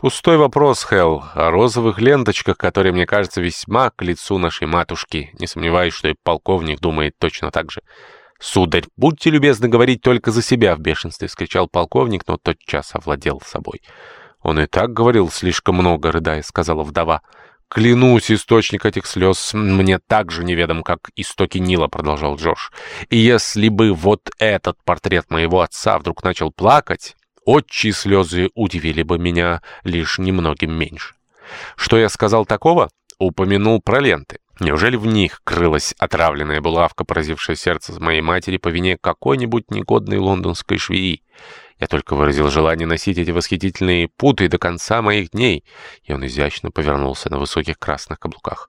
«Пустой вопрос, Хелл, о розовых ленточках, которые, мне кажется, весьма к лицу нашей матушки. Не сомневаюсь, что и полковник думает точно так же». «Сударь, будьте любезны говорить только за себя!» — в бешенстве вскричал полковник, но тотчас овладел собой. «Он и так говорил слишком много, рыдая», — сказала вдова. «Клянусь, источник этих слез мне так же неведом, как истоки Нила», — продолжал Джош. «И если бы вот этот портрет моего отца вдруг начал плакать, отчи слезы удивили бы меня лишь немногим меньше. Что я сказал такого? Упомянул про ленты. Неужели в них крылась отравленная булавка, поразившая сердце моей матери по вине какой-нибудь негодной лондонской швеи? Я только выразил желание носить эти восхитительные путы до конца моих дней, и он изящно повернулся на высоких красных каблуках.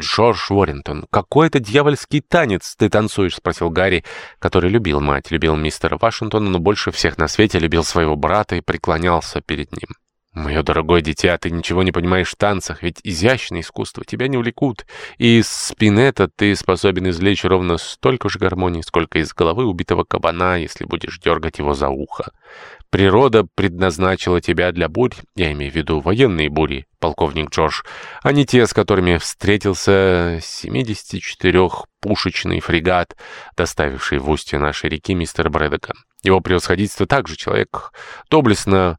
«Джордж Уоррентон, какой это дьявольский танец ты танцуешь?» — спросил Гарри, который любил мать, любил мистера Вашингтона, но больше всех на свете любил своего брата и преклонялся перед ним. «Мое дорогое дитя, ты ничего не понимаешь в танцах, ведь изящное искусство тебя не увлекут, и из спинета ты способен извлечь ровно столько же гармонии, сколько из головы убитого кабана, если будешь дергать его за ухо. Природа предназначила тебя для бурь, я имею в виду военные бури, полковник Джордж, а не те, с которыми встретился 74-пушечный фрегат, доставивший в устье нашей реки мистер Брэдока. Его превосходительство также человек доблестно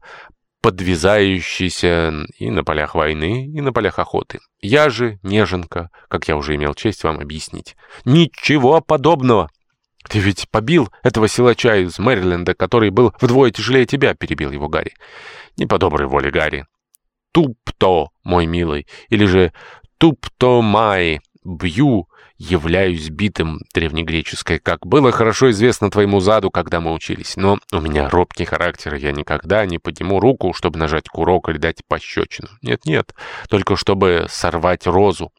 подвязающийся и на полях войны, и на полях охоты. Я же неженка, как я уже имел честь вам объяснить. Ничего подобного. Ты ведь побил этого силача из Мэриленда, который был вдвое тяжелее тебя, перебил его Гарри. Не по доброй воле, Гарри. Тупто, мой милый, или же тупто май, бью, являюсь битым, древнегреческое, как было хорошо известно твоему заду, когда мы учились. Но у меня робкий характер, я никогда не подниму руку, чтобы нажать курок или дать пощечину. Нет-нет, только чтобы сорвать розу.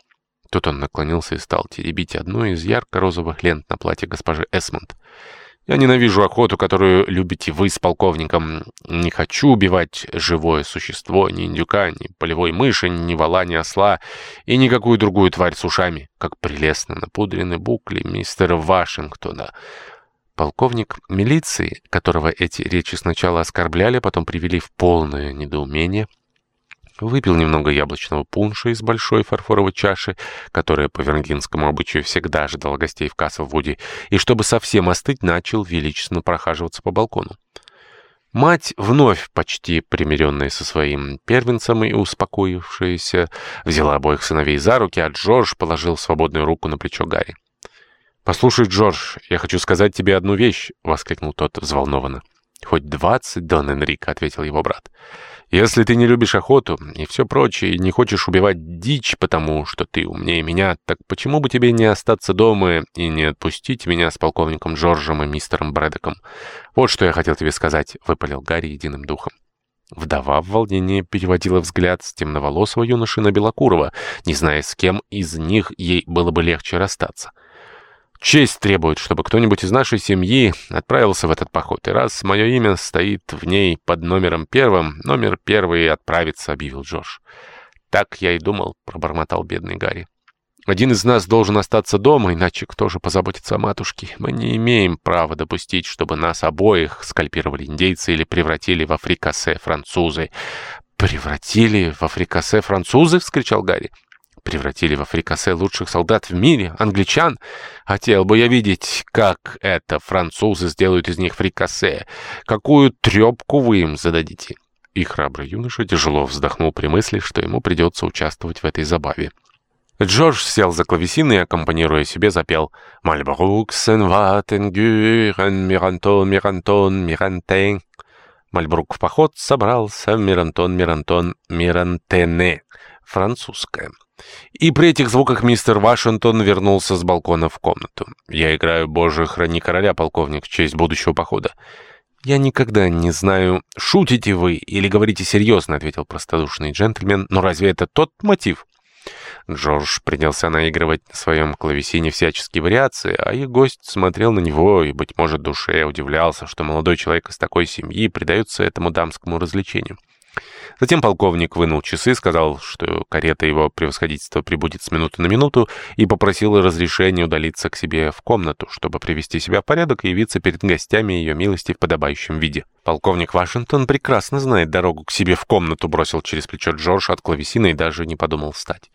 Тут он наклонился и стал теребить одну из ярко-розовых лент на платье госпожи Эсмонд. Я ненавижу охоту, которую любите вы с полковником. Не хочу убивать живое существо, ни индюка, ни полевой мыши, ни вала, ни осла и никакую другую тварь с ушами, как прелестно напудрены букли мистера Вашингтона. Полковник милиции, которого эти речи сначала оскорбляли, потом привели в полное недоумение, Выпил немного яблочного пунша из большой фарфоровой чаши, которая по венгинскому обычаю всегда ожидала гостей в Каслвуде, и чтобы совсем остыть, начал величественно прохаживаться по балкону. Мать, вновь почти примиренная со своим первенцем и успокоившаяся, взяла обоих сыновей за руки, а Джордж положил свободную руку на плечо Гарри. «Послушай, Джордж, я хочу сказать тебе одну вещь», — воскликнул тот взволнованно. «Хоть двадцать, Дон Энрико», — ответил его брат. Если ты не любишь охоту и все прочее, и не хочешь убивать дичь, потому что ты умнее меня, так почему бы тебе не остаться дома и не отпустить меня с полковником Джорджем и мистером Брэдоком? Вот что я хотел тебе сказать, — выпалил Гарри единым духом. Вдова в волнении переводила взгляд с темноволосого юноши на Белокурова, не зная, с кем из них ей было бы легче расстаться. Честь требует, чтобы кто-нибудь из нашей семьи отправился в этот поход. И раз мое имя стоит в ней под номером первым, номер первый отправится, — объявил Джош. Так я и думал, — пробормотал бедный Гарри. Один из нас должен остаться дома, иначе кто же позаботится о матушке? Мы не имеем права допустить, чтобы нас обоих скальпировали индейцы или превратили в африкасе французы. «Превратили в африкасе французы?» — вскричал Гарри превратили в фрикасе лучших солдат в мире, англичан. Хотел бы я видеть, как это французы сделают из них фрикасе, какую трепку вы им зададите. И храбрый юноша тяжело вздохнул при мысли, что ему придется участвовать в этой забаве. Джордж сел за клавесин и, аккомпанируя себе, запел «Мальбрук, сен-ватен, гюрен, мирантон, мирантон, мирантен». Мальбрук в поход собрался, мирантон, мирантон, мирантене. Французская. И при этих звуках мистер Вашингтон вернулся с балкона в комнату. «Я играю «Боже, храни короля, полковник», в честь будущего похода». «Я никогда не знаю, шутите вы или говорите серьезно», — ответил простодушный джентльмен. «Но разве это тот мотив?» Джордж принялся наигрывать на своем клавесине всяческие вариации, а их гость смотрел на него и, быть может, душе удивлялся, что молодой человек из такой семьи предается этому дамскому развлечению. Затем полковник вынул часы, сказал, что карета его превосходительства прибудет с минуты на минуту, и попросил разрешения удалиться к себе в комнату, чтобы привести себя в порядок и явиться перед гостями ее милости в подобающем виде. Полковник Вашингтон прекрасно знает дорогу к себе в комнату, бросил через плечо Джордж от клавесины и даже не подумал встать.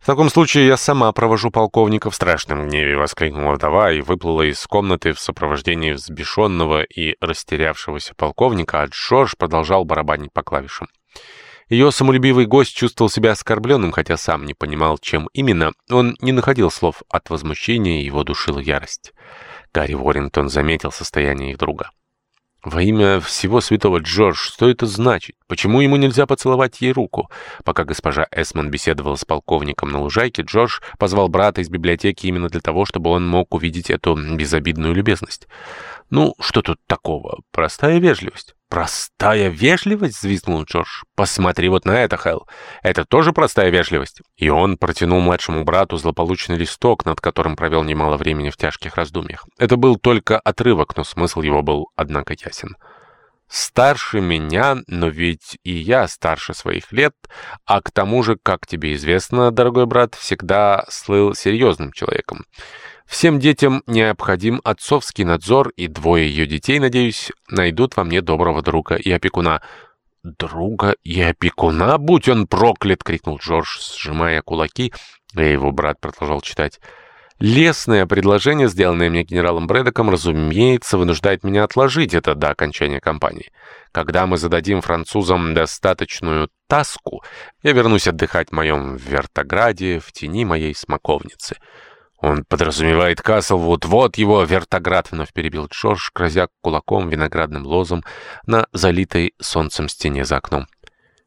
«В таком случае я сама провожу полковника в страшном гневе», — воскликнула вдова и выплыла из комнаты в сопровождении взбешенного и растерявшегося полковника, а Джордж продолжал барабанить по клавишам. Ее самолюбивый гость чувствовал себя оскорбленным, хотя сам не понимал, чем именно. Он не находил слов от возмущения, его душила ярость. Гарри Уоррингтон заметил состояние их друга. Во имя всего святого Джордж, что это значит? Почему ему нельзя поцеловать ей руку? Пока госпожа Эсмон беседовала с полковником на лужайке, Джордж позвал брата из библиотеки именно для того, чтобы он мог увидеть эту безобидную любезность. Ну, что тут такого? Простая вежливость. «Простая вежливость?» — взвизгнул Джордж. «Посмотри вот на это, Хелл. Это тоже простая вежливость?» И он протянул младшему брату злополучный листок, над которым провел немало времени в тяжких раздумьях. Это был только отрывок, но смысл его был, однако, ясен. «Старше меня, но ведь и я старше своих лет, а к тому же, как тебе известно, дорогой брат, всегда слыл серьезным человеком». Всем детям необходим отцовский надзор, и двое ее детей, надеюсь, найдут во мне доброго друга и опекуна». «Друга и опекуна, будь он проклят!» — крикнул Джордж, сжимая кулаки, и его брат продолжал читать. «Лесное предложение, сделанное мне генералом Брэдоком, разумеется, вынуждает меня отложить это до окончания кампании. Когда мы зададим французам достаточную таску, я вернусь отдыхать в моем вертограде в тени моей смоковницы». «Он подразумевает Каслвуд, вот его вертоград!» — вновь перебил Джордж, грозя кулаком виноградным лозом на залитой солнцем стене за окном.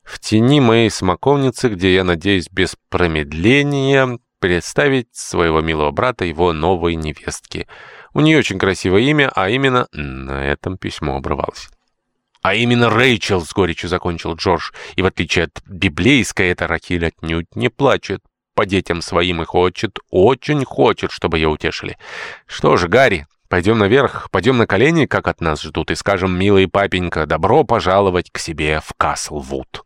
«В тени моей смоковницы, где я надеюсь без промедления представить своего милого брата его новой невестке. У нее очень красивое имя, а именно на этом письмо обрывалось». «А именно Рэйчел!» — с горечью закончил Джордж. «И в отличие от библейской, эта Рахиль отнюдь не плачет по детям своим и хочет, очень хочет, чтобы ее утешили. Что же, Гарри, пойдем наверх, пойдем на колени, как от нас ждут, и скажем, милый папенька, добро пожаловать к себе в Каслвуд.